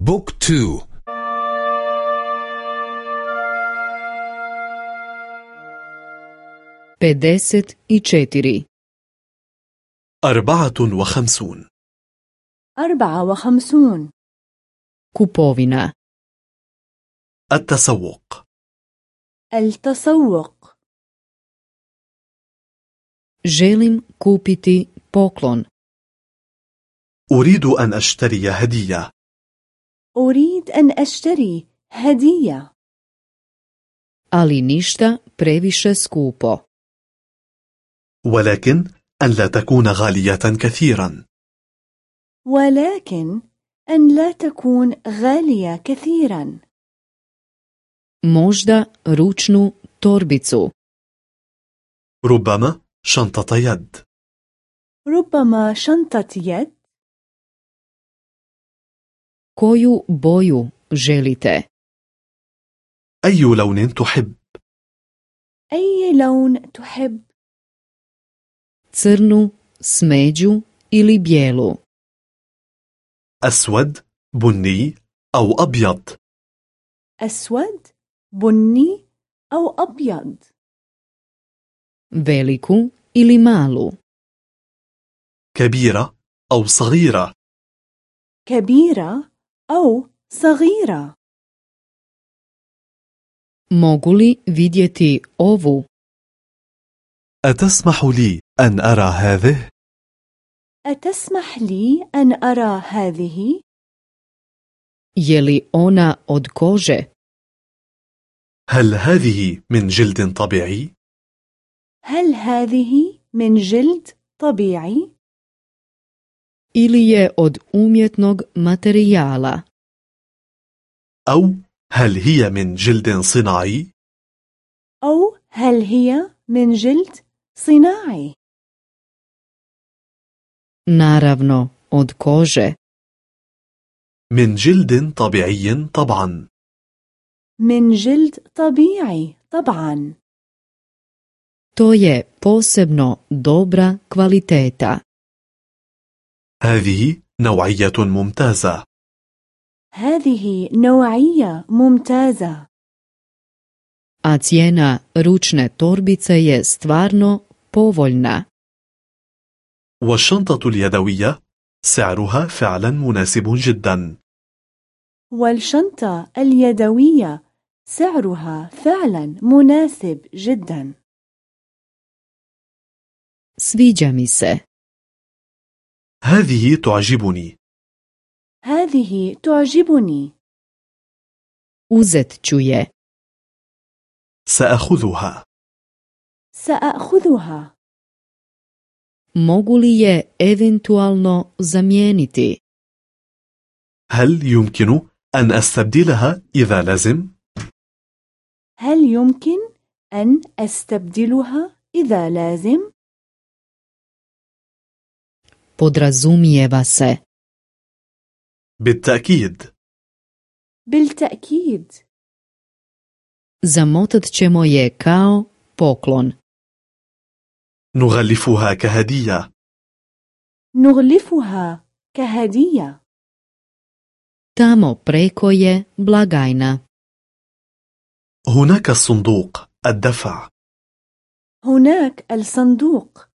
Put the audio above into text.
بوك تو. pedeset i četiri أربعة وخمسون. أربعة وخمسون. kupovina التسوق. التسوق. želim kupiti poklon أريد أن أشتري هدية. أريد أن أشتري هدية. Ali ništa previše skupo. ولكن أن لا تكون غالية كثيرا. ولكن أن لا تكون غالية كثيرا. Možda ručnu torbicu. ربما شنطة يد. ربما شنطة يد. Koju boju želite? أي لون تحب؟ أي لون تحب؟ Crnu smeđu ili bijelu? أسود بني أو أبيض؟ أسود بني أو أبيض؟ Veliku ili malu? كبيرة أو صغيرة؟ كبيرة أو صغيرة mogu li vidjeti ovu أتسمح لي أن أرى هذه؟ أتسمح لي أن أرى هذه؟ je li ona od kože هل هذه من جلد طبيعي؟ هل هذه من جلد طبيعي؟ Ili je od umjetnog materijala أو هل هي من جلد صناعي؟ أو هل هي من جلد صناعي؟ naravno od kože من جلد طبيعي طبعا من جلد طبيعي طبعا to je posebno dobra kvaliteta هذه نوعية ممتازة. هذه نوعية ممتازة. A cijena ručne torbice je stvarno povoljna. والشنطة اليدوية سعرها فعلا مناسب جدا. والشنطة اليدوية سعرها فعلا مناسب جدا. Sviđa mi se. هذه تعجبني. هذه تعجبني. Uzet ću je سأخذها. سأخذها. Mogu li je eventualno zamijeniti? هل يمكن أن أستبدلها إذا لازم؟ هل يمكن أن أستبدلها إذا لازم؟ Podrazumijeva se. بالتأكيد. بالتأكيد. Zamotat ćemo je kao poklon. نغلفها كهدية. نغلفها كهدية. Tamo preko je blagajna. هناك الصندوق الدفع. هناك الصندوق.